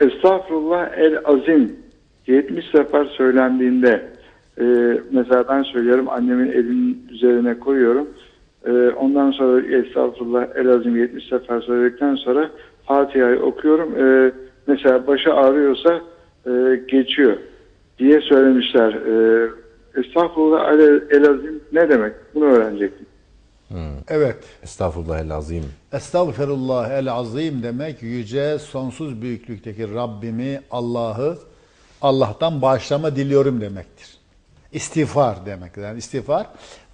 Estağfurullah el azim 70 sefer söylendiğinde e, mesela ben söylüyorum annemin elinin üzerine koyuyorum. E, ondan sonra Estağfurullah el azim 70 sefer söyledikten sonra Fatiha'yı okuyorum. E, mesela başı ağrıyorsa e, geçiyor diye söylemişler. E, Estağfurullah el, el azim ne demek? Bunu öğrenecektim. Evet. Estağfurullah azim. Estağfirullah el azim demek yüce sonsuz büyüklükteki Rabbimi Allah'ı Allah'tan bağışlama diliyorum demektir. İstiğfar demektir. Yani istiğfar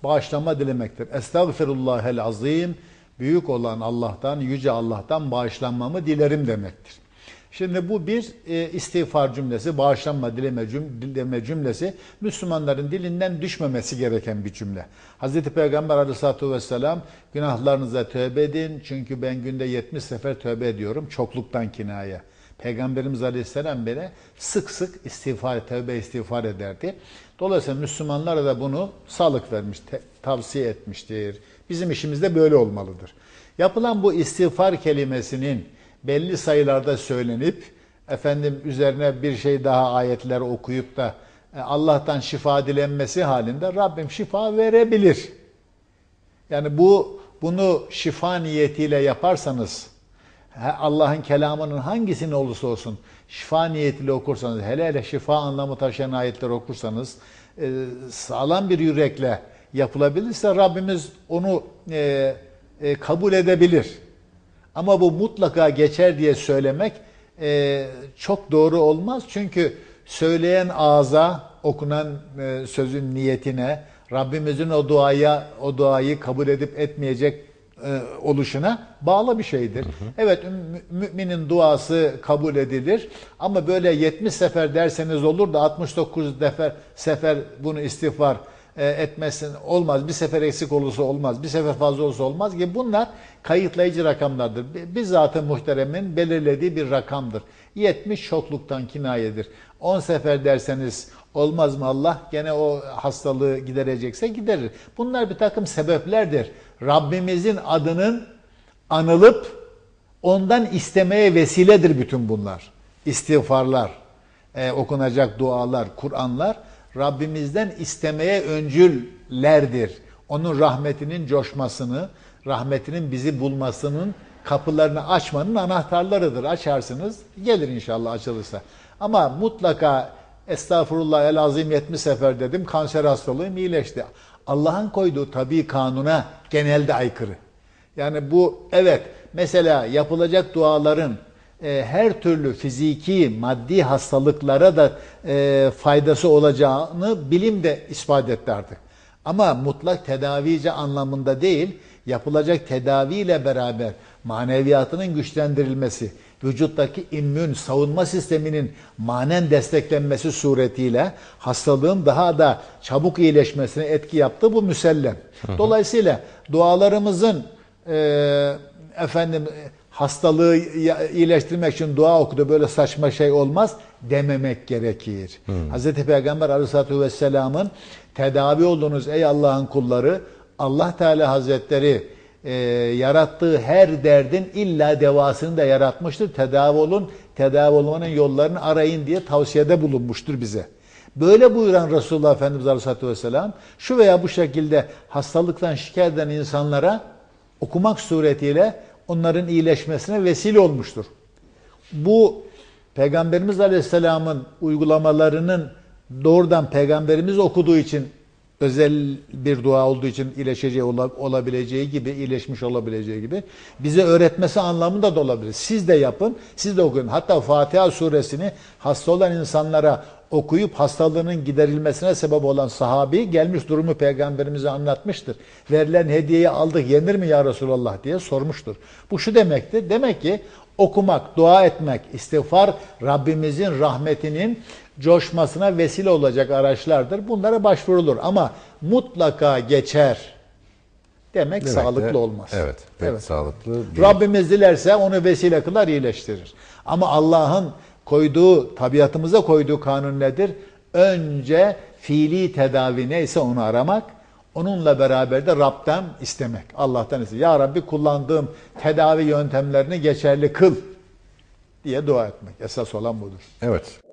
bağışlama dilemektir. Estağfirullah el azim büyük olan Allah'tan, yüce Allah'tan bağışlanmamı dilerim demektir. Şimdi bu bir e, istiğfar cümlesi, bağışlanma dileme, cüm, dileme cümlesi Müslümanların dilinden düşmemesi gereken bir cümle. Hz. Peygamber aleyhissalatü vesselam günahlarınıza tövbe edin çünkü ben günde 70 sefer tövbe ediyorum çokluktan kinaya. Peygamberimiz aleyhisselam bile sık sık istiğfar, tövbe istiğfar ederdi. Dolayısıyla Müslümanlara da bunu sağlık vermiş, tavsiye etmiştir. Bizim işimizde böyle olmalıdır. Yapılan bu istiğfar kelimesinin belli sayılarda söylenip efendim üzerine bir şey daha ayetler okuyup da e, Allah'tan şifa dilenmesi halinde Rabbim şifa verebilir. Yani bu bunu şifa niyetiyle yaparsanız Allah'ın kelamının hangisini olursa olsun şifa niyetiyle okursanız hele hele şifa anlamı taşıyan ayetler okursanız e, sağlam bir yürekle yapılabilirse Rabbimiz onu e, kabul edebilir. Ama bu mutlaka geçer diye söylemek e, çok doğru olmaz. Çünkü söyleyen ağza, okunan e, sözün niyetine, Rabbimizin o duaya, o duayı kabul edip etmeyecek e, oluşuna bağlı bir şeydir. Hı hı. Evet müminin duası kabul edilir ama böyle 70 sefer derseniz olur da 69 defer sefer bunu istiğfar etmesin olmaz. Bir sefer eksik olursa olmaz. Bir sefer fazla olursa olmaz gibi bunlar kayıtlayıcı rakamlardır. Bizzat-ı muhteremin belirlediği bir rakamdır. 70 çokluktan kinayedir. 10 sefer derseniz olmaz mı Allah? Gene o hastalığı giderecekse giderir. Bunlar bir takım sebeplerdir. Rabbimizin adının anılıp ondan istemeye vesiledir bütün bunlar. İstiğfarlar, e, okunacak dualar, Kur'anlar Rabbimizden istemeye öncüllerdir. Onun rahmetinin coşmasını, rahmetinin bizi bulmasının kapılarını açmanın anahtarlarıdır. Açarsınız, gelir inşallah açılırsa. Ama mutlaka estağfurullah el azim 70 sefer dedim, kanser hastalığım iyileşti. Allah'ın koyduğu tabii kanuna genelde aykırı. Yani bu evet mesela yapılacak duaların e, her türlü fiziki, maddi hastalıklara da e, faydası olacağını bilim de ispat etti artık. Ama mutlak tedavici anlamında değil, yapılacak tedaviyle beraber maneviyatının güçlendirilmesi, vücuttaki immün savunma sisteminin manen desteklenmesi suretiyle hastalığın daha da çabuk iyileşmesine etki yaptı bu müsellem. Dolayısıyla dualarımızın e, efendim hastalığı iyileştirmek için dua okudu böyle saçma şey olmaz dememek gerekir. Hmm. Hz. Peygamber aleyhissalatü vesselamın tedavi olduğunuz ey Allah'ın kulları Allah Teala Hazretleri e, yarattığı her derdin illa devasını da yaratmıştır. Tedavi olun, tedavi olmanın yollarını arayın diye tavsiyede bulunmuştur bize. Böyle buyuran Resulullah Efendimiz Aleyhisselatü Vesselam şu veya bu şekilde hastalıktan şikayet eden insanlara okumak suretiyle onların iyileşmesine vesile olmuştur. Bu Peygamberimiz Aleyhisselam'ın uygulamalarının doğrudan Peygamberimiz okuduğu için özel bir dua olduğu için iyileşeceği olabileceği gibi, iyileşmiş olabileceği gibi bize öğretmesi anlamında da olabilir. Siz de yapın, siz de okuyun. Hatta Fatiha suresini hasta olan insanlara okuyup hastalığının giderilmesine sebep olan sahabi gelmiş durumu peygamberimize anlatmıştır. Verilen hediyeyi aldık yenir mi ya Resulallah diye sormuştur. Bu şu demektir. Demek ki okumak, dua etmek, istiğfar Rabbimizin rahmetinin coşmasına vesile olacak araçlardır. Bunlara başvurulur ama mutlaka geçer demek, demek sağlıklı de, olmaz. Evet, evet. sağlıklı. Değil. Rabbimiz dilerse onu vesile kılar, iyileştirir. Ama Allah'ın koyduğu, tabiatımıza koyduğu kanun nedir? Önce fiili tedavi neyse onu aramak, onunla beraber de Rab'den istemek. Allah'tan istemek. Ya Rabbi kullandığım tedavi yöntemlerini geçerli kıl diye dua etmek. Esas olan budur. Evet.